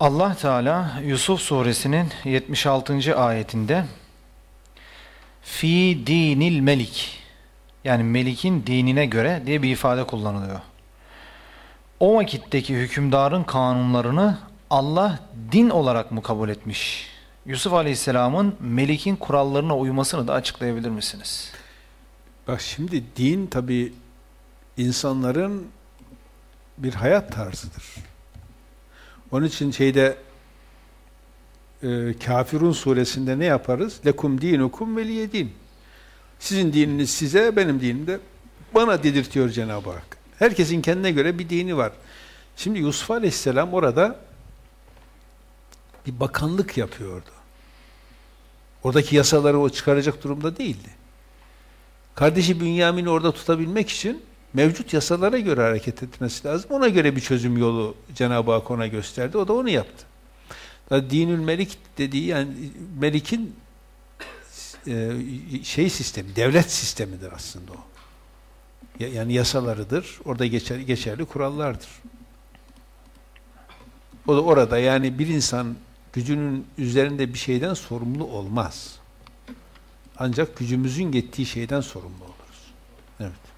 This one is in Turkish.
Allah Teala Yusuf suresinin 76. ayetinde fi dinil melik yani melikin dinine göre diye bir ifade kullanılıyor. O vakitteki hükümdarın kanunlarını Allah din olarak mı kabul etmiş? Yusuf Aleyhisselam'ın melikin kurallarına uymasını da açıklayabilir misiniz? Bak şimdi din tabi insanların bir hayat tarzıdır. Onun için şeyde e, Kafirun suresinde ne yaparız? Lekum dinukum veliye. Sizin dininiz size, benim dinim de bana dedirtiyor Cenab-ı Hak. Herkesin kendine göre bir dini var. Şimdi Yusuf Aleyhisselam orada bir bakanlık yapıyordu. Oradaki yasaları o çıkaracak durumda değildi. Kardeşi Bünyamin'i orada tutabilmek için mevcut yasalara göre hareket etmesi lazım. Ona göre bir çözüm yolu Cenab-ı Hak ona gösterdi. O da onu yaptı. Dinül Melik dediği yani Melik'in e, şey sistemi, devlet sistemidir aslında o. Yani yasalarıdır. Orada geçerli, geçerli kurallardır. O da orada yani bir insan gücünün üzerinde bir şeyden sorumlu olmaz. Ancak gücümüzün yettiği şeyden sorumlu oluruz. Evet.